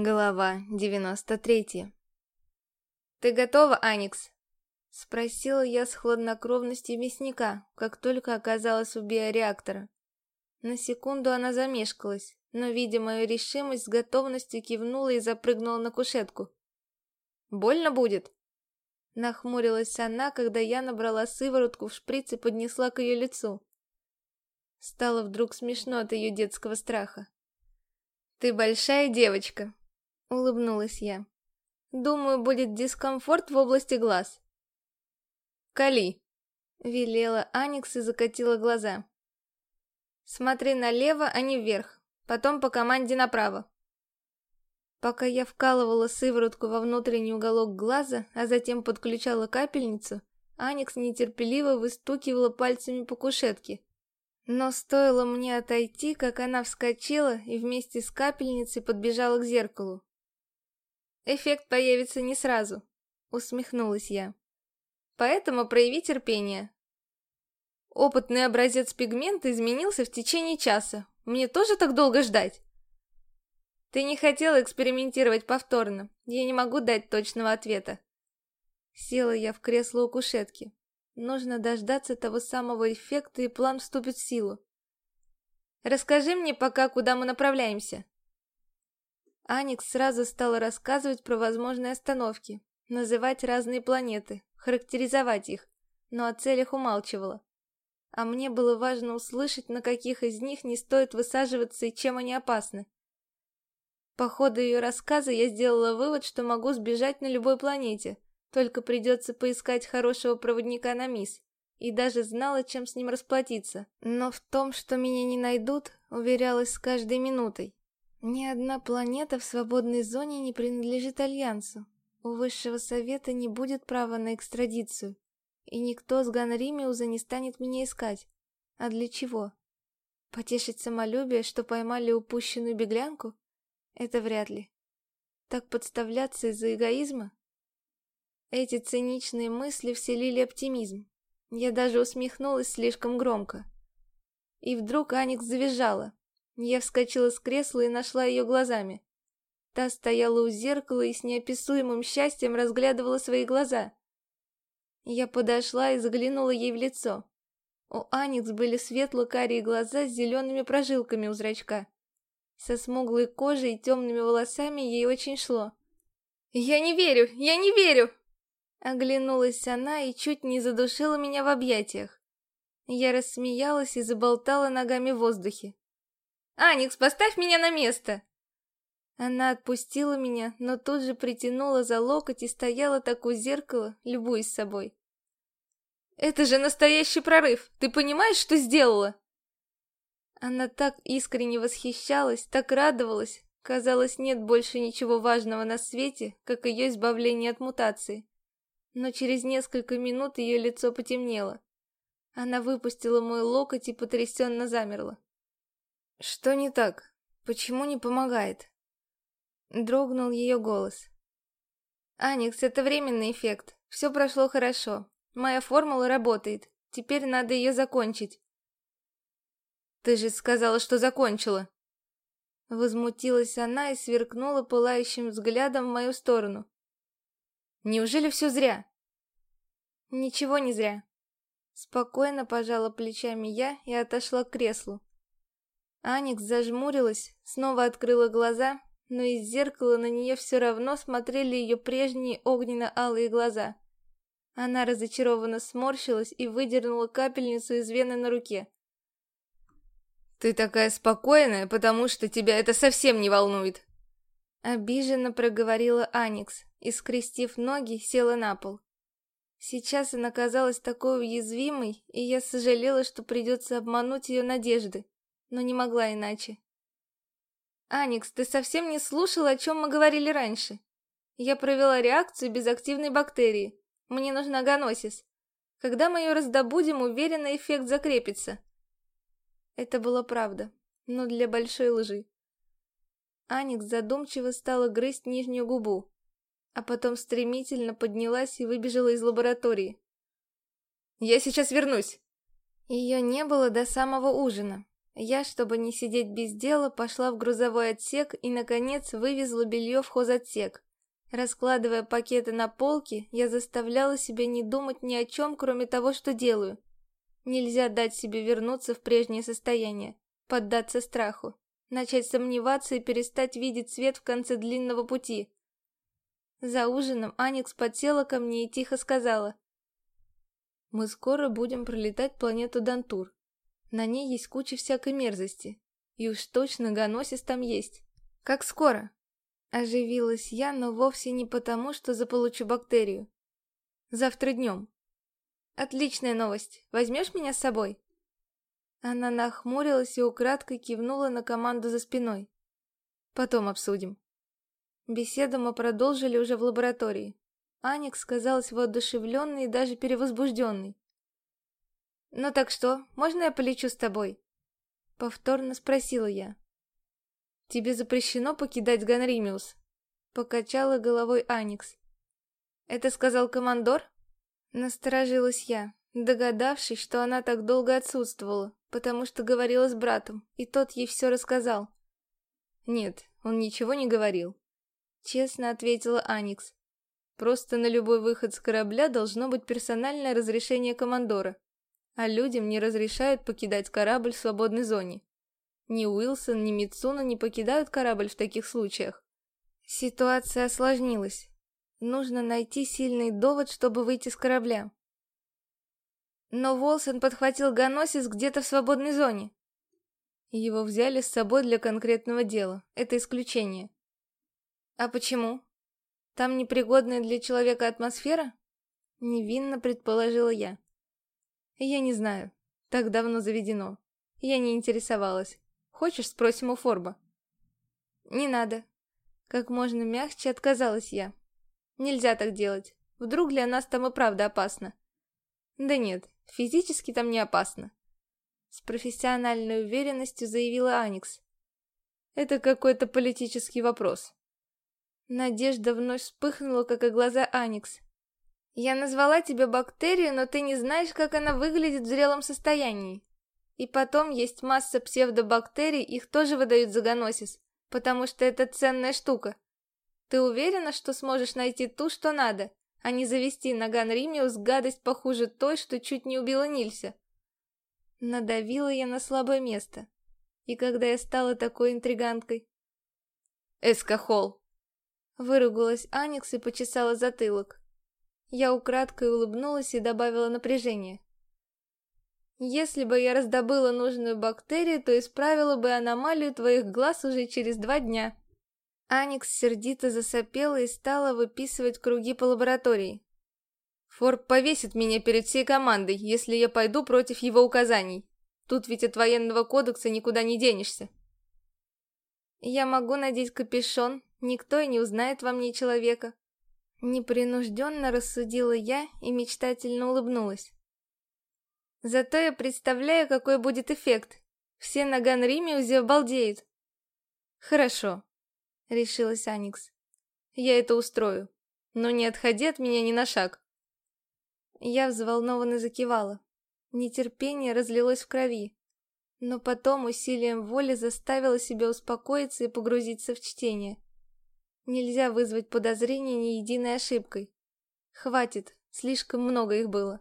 Глава 93 «Ты готова, Аникс?» Спросила я с хладнокровностью мясника, как только оказалась у биореактора. На секунду она замешкалась, но, видя мою решимость, с готовностью кивнула и запрыгнула на кушетку. «Больно будет?» Нахмурилась она, когда я набрала сыворотку в шприц и поднесла к ее лицу. Стало вдруг смешно от ее детского страха. «Ты большая девочка», — улыбнулась я. «Думаю, будет дискомфорт в области глаз». «Кали», — велела Аникс и закатила глаза. «Смотри налево, а не вверх, потом по команде направо». Пока я вкалывала сыворотку во внутренний уголок глаза, а затем подключала капельницу, Аникс нетерпеливо выстукивала пальцами по кушетке. Но стоило мне отойти, как она вскочила и вместе с капельницей подбежала к зеркалу. «Эффект появится не сразу», — усмехнулась я. «Поэтому прояви терпение». Опытный образец пигмента изменился в течение часа. Мне тоже так долго ждать? Ты не хотела экспериментировать повторно. Я не могу дать точного ответа. Села я в кресло у кушетки. Нужно дождаться того самого эффекта, и план вступит в силу. Расскажи мне пока, куда мы направляемся. Аникс сразу стала рассказывать про возможные остановки, называть разные планеты, характеризовать их, но о целях умалчивала. А мне было важно услышать, на каких из них не стоит высаживаться и чем они опасны. По ходу ее рассказа я сделала вывод, что могу сбежать на любой планете, только придется поискать хорошего проводника на мисс. И даже знала, чем с ним расплатиться. Но в том, что меня не найдут, уверялась с каждой минутой. Ни одна планета в свободной зоне не принадлежит Альянсу. У Высшего Совета не будет права на экстрадицию. И никто с Ганримиуза не станет меня искать. А для чего? Потешить самолюбие, что поймали упущенную беглянку? Это вряд ли. Так подставляться из-за эгоизма? Эти циничные мысли вселили оптимизм. Я даже усмехнулась слишком громко. И вдруг Аникс завизжала. Я вскочила с кресла и нашла ее глазами. Та стояла у зеркала и с неописуемым счастьем разглядывала свои глаза. Я подошла и заглянула ей в лицо. У Аникс были светло-карие глаза с зелеными прожилками у зрачка. Со смуглой кожей и темными волосами ей очень шло. «Я не верю! Я не верю!» Оглянулась она и чуть не задушила меня в объятиях. Я рассмеялась и заболтала ногами в воздухе. «Аникс, поставь меня на место!» Она отпустила меня, но тут же притянула за локоть и стояла так у зеркала, любуясь собой. «Это же настоящий прорыв! Ты понимаешь, что сделала?» Она так искренне восхищалась, так радовалась. Казалось, нет больше ничего важного на свете, как ее избавление от мутации. Но через несколько минут ее лицо потемнело. Она выпустила мой локоть и потрясенно замерла. «Что не так? Почему не помогает?» Дрогнул ее голос. «Аникс, это временный эффект. Все прошло хорошо. Моя формула работает. Теперь надо ее закончить. Ты же сказала, что закончила. Возмутилась она и сверкнула пылающим взглядом в мою сторону. Неужели все зря? Ничего не зря. Спокойно пожала плечами я и отошла к креслу. Аникс зажмурилась, снова открыла глаза, но из зеркала на нее все равно смотрели ее прежние огненно-алые глаза. Она разочарованно сморщилась и выдернула капельницу из вены на руке. «Ты такая спокойная, потому что тебя это совсем не волнует!» Обиженно проговорила Аникс и, скрестив ноги, села на пол. Сейчас она казалась такой уязвимой, и я сожалела, что придется обмануть ее надежды, но не могла иначе. «Аникс, ты совсем не слушала, о чем мы говорили раньше. Я провела реакцию без активной бактерии. Мне нужна ганосис. Когда мы ее раздобудем, уверенно эффект закрепится. Это была правда, но для большой лжи. Аникс задумчиво стала грызть нижнюю губу, а потом стремительно поднялась и выбежала из лаборатории. «Я сейчас вернусь!» Ее не было до самого ужина. Я, чтобы не сидеть без дела, пошла в грузовой отсек и, наконец, вывезла белье в хозотсек. Раскладывая пакеты на полке, я заставляла себя не думать ни о чем, кроме того, что делаю. Нельзя дать себе вернуться в прежнее состояние, поддаться страху, начать сомневаться и перестать видеть свет в конце длинного пути. За ужином Аникс подсела ко мне и тихо сказала. «Мы скоро будем пролетать планету Дантур. На ней есть куча всякой мерзости. И уж точно Ганосис там есть. Как скоро?» Оживилась я, но вовсе не потому, что заполучу бактерию. Завтра днем. Отличная новость. Возьмешь меня с собой? Она нахмурилась и украдкой кивнула на команду за спиной. Потом обсудим. Беседу мы продолжили уже в лаборатории. Аникс казалась воодушевленной и даже перевозбужденной. «Ну так что, можно я полечу с тобой?» Повторно спросила я. Тебе запрещено покидать Ганримиус. Покачала головой Аникс. Это сказал командор? Насторожилась я, догадавшись, что она так долго отсутствовала, потому что говорила с братом, и тот ей все рассказал. Нет, он ничего не говорил. Честно ответила Аникс. Просто на любой выход с корабля должно быть персональное разрешение командора, а людям не разрешают покидать корабль в свободной зоне. Ни Уилсон, ни Мицуна не покидают корабль в таких случаях. Ситуация осложнилась. Нужно найти сильный довод, чтобы выйти с корабля. Но Волсон подхватил Ганосис где-то в свободной зоне. Его взяли с собой для конкретного дела. Это исключение. А почему? Там непригодная для человека атмосфера? Невинно предположила я. Я не знаю. Так давно заведено. Я не интересовалась. Хочешь, спросим у Форба?» «Не надо». Как можно мягче отказалась я. «Нельзя так делать. Вдруг для нас там и правда опасно». «Да нет, физически там не опасно». С профессиональной уверенностью заявила Аникс. «Это какой-то политический вопрос». Надежда вновь вспыхнула, как и глаза Аникс. «Я назвала тебе бактерию, но ты не знаешь, как она выглядит в зрелом состоянии. И потом есть масса псевдобактерий, их тоже выдают за гоносис, потому что это ценная штука. Ты уверена, что сможешь найти ту, что надо, а не завести на Ганримиус гадость похуже той, что чуть не убила Нильса? Надавила я на слабое место. И когда я стала такой интриганткой... «Эскахол!» Выругалась Аникс и почесала затылок. Я украдкой улыбнулась и добавила напряжение. Если бы я раздобыла нужную бактерию, то исправила бы аномалию твоих глаз уже через два дня. Аникс сердито засопела и стала выписывать круги по лаборатории. Форб повесит меня перед всей командой, если я пойду против его указаний. Тут ведь от военного кодекса никуда не денешься. Я могу надеть капюшон, никто и не узнает во мне человека. Непринужденно рассудила я и мечтательно улыбнулась. Зато я представляю, какой будет эффект. Все на Ганримиузе обалдеют. Хорошо, решилась Аникс. Я это устрою. Но не отходи от меня ни на шаг. Я взволнованно закивала. Нетерпение разлилось в крови. Но потом усилием воли заставила себя успокоиться и погрузиться в чтение. Нельзя вызвать подозрения ни единой ошибкой. Хватит, слишком много их было.